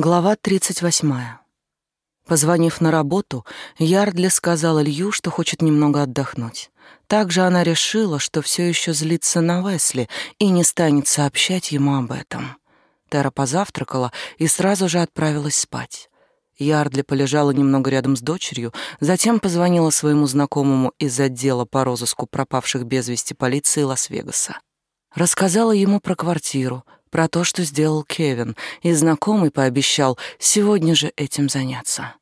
Глава 38. Позвонив на работу, Ярдли сказала Лью, что хочет немного отдохнуть. Также она решила, что все еще злится на Весли и не станет сообщать ему об этом. Тера позавтракала и сразу же отправилась спать. Ярдли полежала немного рядом с дочерью, затем позвонила своему знакомому из отдела по розыску пропавших без вести полиции Лас-Вегаса. Рассказала ему про квартиру, про то, что сделал Кевин, и знакомый пообещал сегодня же этим заняться.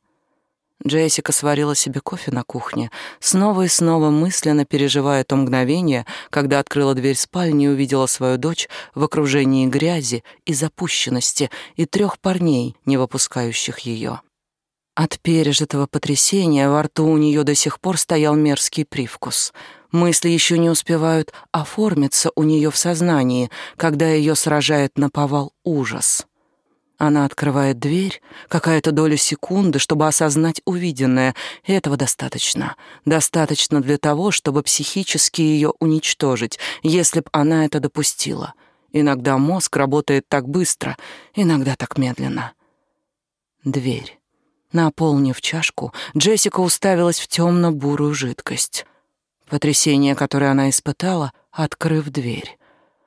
Джессика сварила себе кофе на кухне, снова и снова мысленно переживая то мгновение, когда открыла дверь спальни и увидела свою дочь в окружении грязи и запущенности и трех парней, не выпускающих ее. От пережитого потрясения во рту у нее до сих пор стоял мерзкий привкус — Мысли еще не успевают оформиться у нее в сознании, когда ее сражает наповал ужас. Она открывает дверь, какая-то доля секунды, чтобы осознать увиденное, этого достаточно. Достаточно для того, чтобы психически ее уничтожить, если б она это допустила. Иногда мозг работает так быстро, иногда так медленно. Дверь. Наполнив чашку, Джессика уставилась в темно-бурую жидкость. Потрясение, которое она испытала, открыв дверь.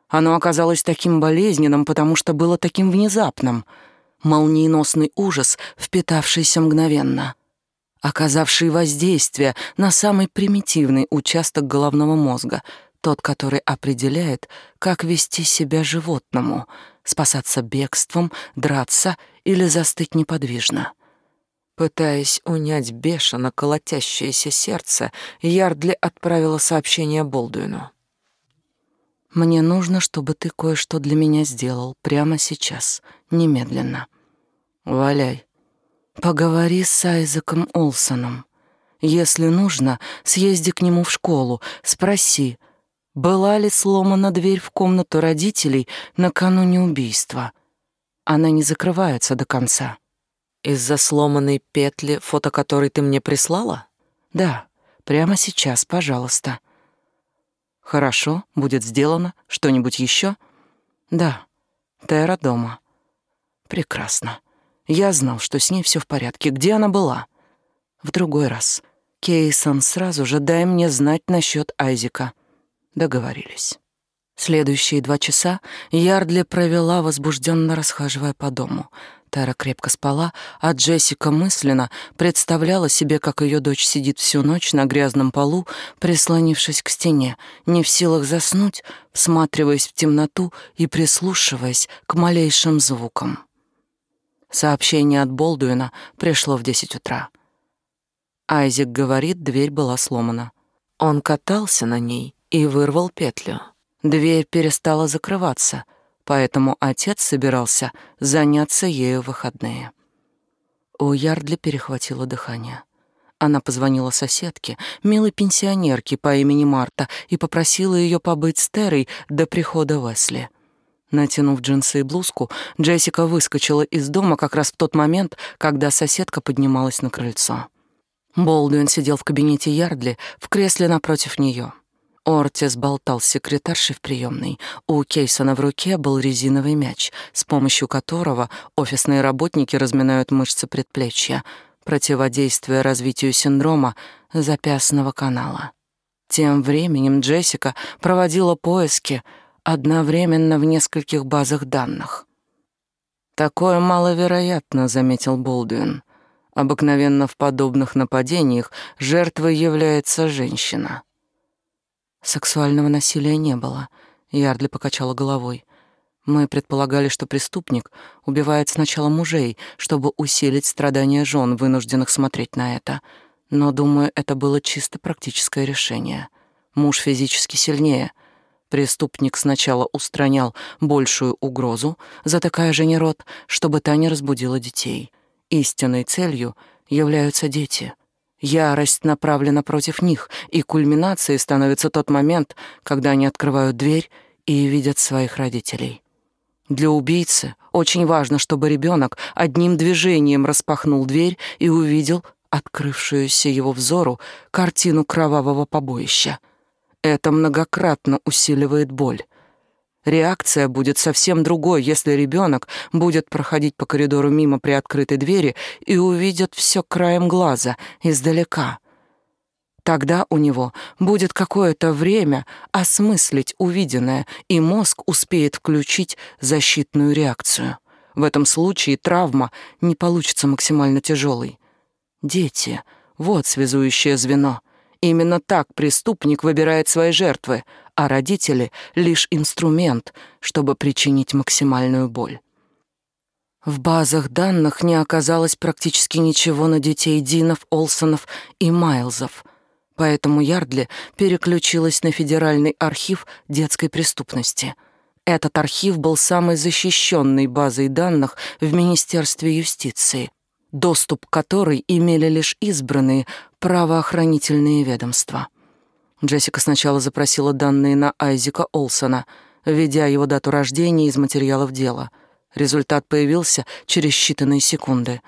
Оно оказалось таким болезненным, потому что было таким внезапным. Молниеносный ужас, впитавшийся мгновенно, оказавший воздействие на самый примитивный участок головного мозга, тот, который определяет, как вести себя животному, спасаться бегством, драться или застыть неподвижно. Пытаясь унять бешено колотящееся сердце, Ярдли отправила сообщение Болдуину. «Мне нужно, чтобы ты кое-что для меня сделал прямо сейчас, немедленно. Валяй. Поговори с Айзеком Олсоном. Если нужно, съезди к нему в школу, спроси, была ли сломана дверь в комнату родителей накануне убийства. Она не закрывается до конца». Из-за сломанной петли, фото которой ты мне прислала? Да, прямо сейчас, пожалуйста. Хорошо, будет сделано. Что-нибудь еще? Да. Тера дома. Прекрасно. Я знал, что с ней все в порядке. Где она была? В другой раз. Кейсон, сразу же дай мне знать насчет Айзека. Договорились. Следующие два часа Ярдли провела, возбужденно расхаживая по дому — Тара крепко спала, а Джессика мысленно представляла себе, как ее дочь сидит всю ночь на грязном полу, прислонившись к стене, не в силах заснуть, всматриваясь в темноту и прислушиваясь к малейшим звукам. Сообщение от Болдуина пришло в десять утра. Айзек говорит, дверь была сломана. Он катался на ней и вырвал петлю. Дверь перестала закрываться — поэтому отец собирался заняться ею в выходные. У Ярдли перехватило дыхание. Она позвонила соседке, милой пенсионерке по имени Марта, и попросила ее побыть с Терой до прихода Весли. Натянув джинсы и блузку, Джессика выскочила из дома как раз в тот момент, когда соседка поднималась на крыльцо. Болдуин сидел в кабинете Ярдли в кресле напротив нее. Ортис болтал с секретаршей в приемной. У Кейсона в руке был резиновый мяч, с помощью которого офисные работники разминают мышцы предплечья, противодействуя развитию синдрома запястного канала. Тем временем Джессика проводила поиски одновременно в нескольких базах данных. «Такое маловероятно», — заметил Болдуин. «Обыкновенно в подобных нападениях жертвой является женщина». Сексуального насилия не было. Ярдли покачала головой. Мы предполагали, что преступник убивает сначала мужей, чтобы усилить страдания жен, вынужденных смотреть на это. Но, думаю, это было чисто практическое решение. Муж физически сильнее. Преступник сначала устранял большую угрозу, затыкая жене рот, чтобы та не разбудила детей. Истинной целью являются дети. Ярость направлена против них, и кульминацией становится тот момент, когда они открывают дверь и видят своих родителей. Для убийцы очень важно, чтобы ребенок одним движением распахнул дверь и увидел открывшуюся его взору картину кровавого побоища. Это многократно усиливает боль. Реакция будет совсем другой, если ребенок будет проходить по коридору мимо приоткрытой двери и увидит все краем глаза, издалека. Тогда у него будет какое-то время осмыслить увиденное, и мозг успеет включить защитную реакцию. В этом случае травма не получится максимально тяжелой. Дети — вот связующее звено. Именно так преступник выбирает свои жертвы, а родители — лишь инструмент, чтобы причинить максимальную боль. В базах данных не оказалось практически ничего на детей Динов, Олсонов и Майлзов, поэтому Ярдли переключилась на Федеральный архив детской преступности. Этот архив был самой защищенной базой данных в Министерстве юстиции, доступ к которой имели лишь избранные правоохранительные ведомства. Джессика сначала запросила данные на Айзека Олсона, введя его дату рождения из материалов дела. Результат появился через считанные секунды.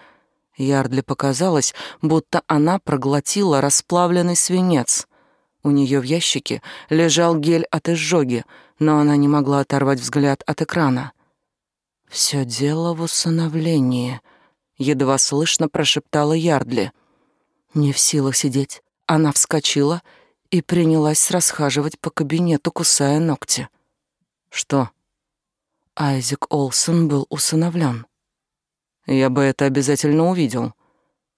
Ярдли показалось, будто она проглотила расплавленный свинец. У нее в ящике лежал гель от изжоги, но она не могла оторвать взгляд от экрана. «Все дело в усыновлении», — едва слышно прошептала Ярдли. Не в силах сидеть, она вскочила и принялась расхаживать по кабинету, кусая ногти. Что? Айзек Олсон был усыновлен. Я бы это обязательно увидел.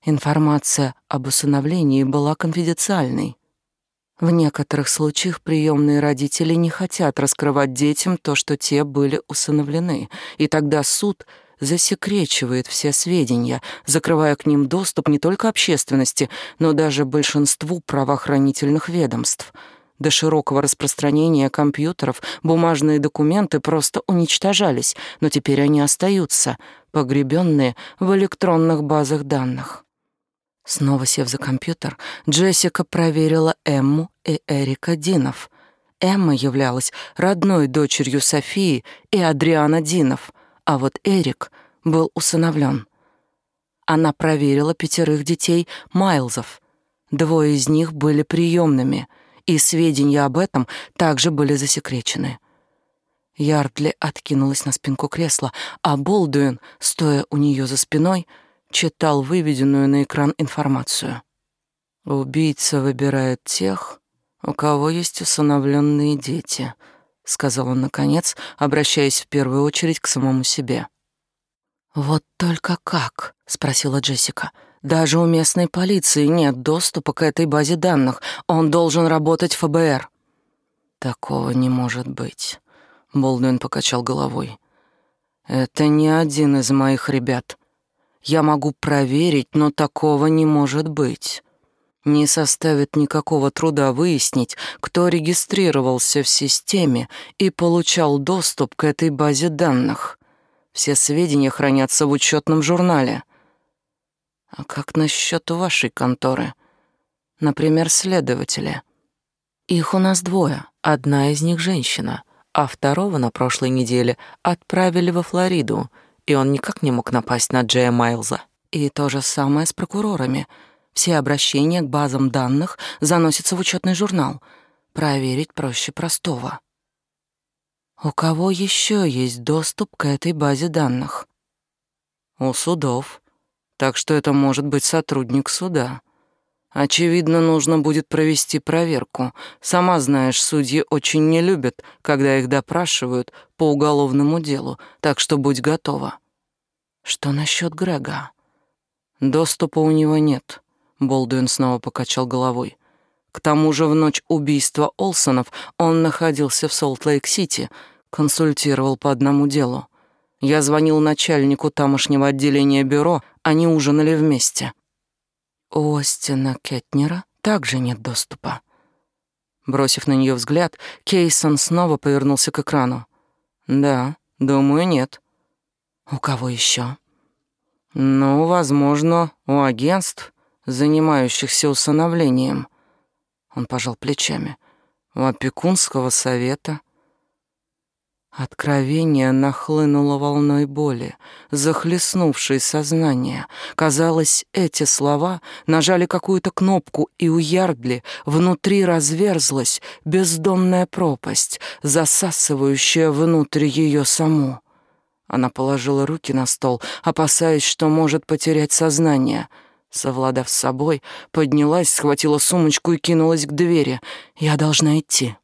Информация об усыновлении была конфиденциальной. В некоторых случаях приемные родители не хотят раскрывать детям то, что те были усыновлены, и тогда суд засекречивает все сведения, закрывая к ним доступ не только общественности, но даже большинству правоохранительных ведомств. До широкого распространения компьютеров бумажные документы просто уничтожались, но теперь они остаются, погребенные в электронных базах данных. Снова сев за компьютер, Джессика проверила Эмму и Эрика Динов. Эмма являлась родной дочерью Софии и Адриана Динов — а вот Эрик был усыновлен. Она проверила пятерых детей Майлзов. Двое из них были приемными, и сведения об этом также были засекречены. Ярдли откинулась на спинку кресла, а Болдуин, стоя у нее за спиной, читал выведенную на экран информацию. «Убийца выбирает тех, у кого есть усыновленные дети», — сказал он наконец, обращаясь в первую очередь к самому себе. «Вот только как?» — спросила Джессика. «Даже у местной полиции нет доступа к этой базе данных. Он должен работать в ФБР». «Такого не может быть», — Болдуин покачал головой. «Это не один из моих ребят. Я могу проверить, но такого не может быть. Не составит никакого труда выяснить, кто регистрировался в системе и получал доступ к этой базе данных. Все сведения хранятся в учетном журнале. А как насчет вашей конторы? Например, следователя. Их у нас двое. Одна из них женщина, а второго на прошлой неделе отправили во Флориду, и он никак не мог напасть на Джея Майлза. И то же самое с прокурорами — все обращения к базам данных заносятся в учетный журнал. Проверить проще простого. У кого еще есть доступ к этой базе данных? У судов. Так что это может быть сотрудник суда. Очевидно, нужно будет провести проверку. Сама знаешь, судьи очень не любят, когда их допрашивают по уголовному делу, так что будь готова. Что насчет Грега? Доступа у него нет. Болдуин снова покачал головой. К тому же в ночь убийства Олсонов он находился в Солт-Лейк-Сити, консультировал по одному делу. Я звонил начальнику тамошнего отделения бюро, они ужинали вместе. У Остина Кетнера также нет доступа. Бросив на нее взгляд, Кейсон снова повернулся к экрану. «Да, думаю, нет». «У кого еще? «Ну, возможно, у агентств занимающихся усыновлением. Он пожал плечами. У опекунского совета. Откровение нахлынуло волной боли, захлестнувшей сознание. Казалось, эти слова нажали какую-то кнопку, и у Ярдли внутри разверзлась бездонная пропасть, засасывающая внутрь ее саму. Она положила руки на стол, опасаясь, что может потерять сознание. Совладав с собой, поднялась, схватила сумочку и кинулась к двери. «Я должна идти».